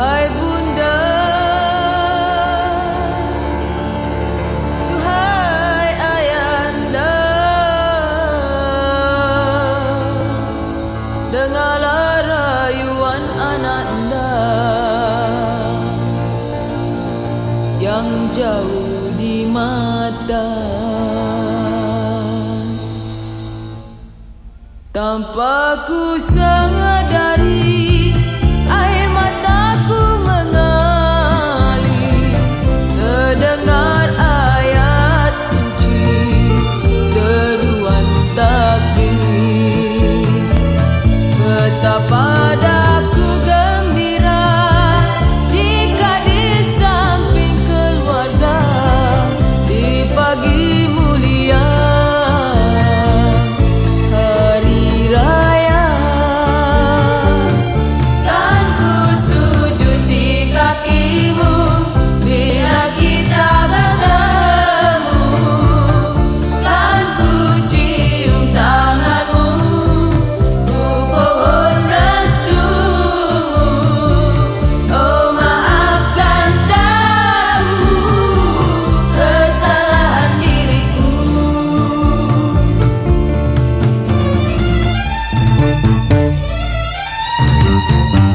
Duhai bunda. Duhai ayanda. Dengarlah rayuan ananda Yang jauh di mata. Tanpa ku sadari pagi Bye.